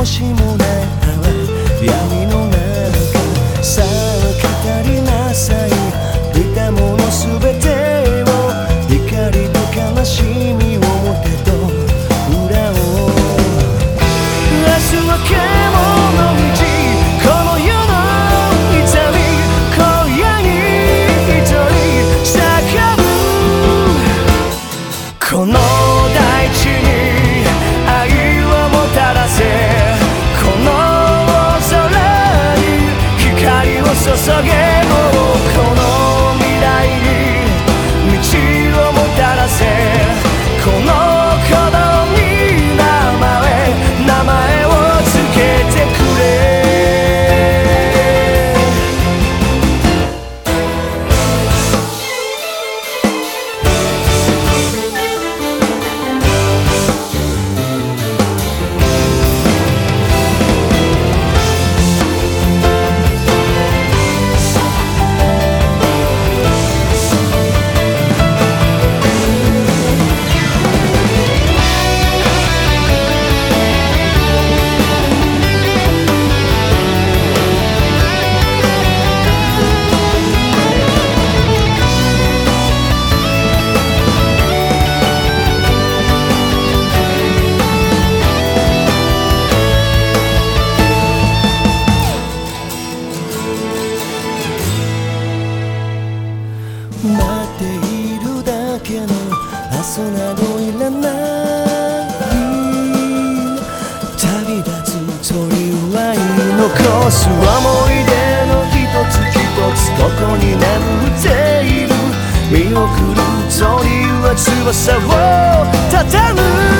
星もなたら闇の中さあ語りなさい見たもの全てを怒りと悲しみを持てと裏を明日は獣の道この捧げも待っているだけの明日などいらない。旅立つ鳥は残す。思い出の一つ一つここに眠っている見送る鳥は翼を畳む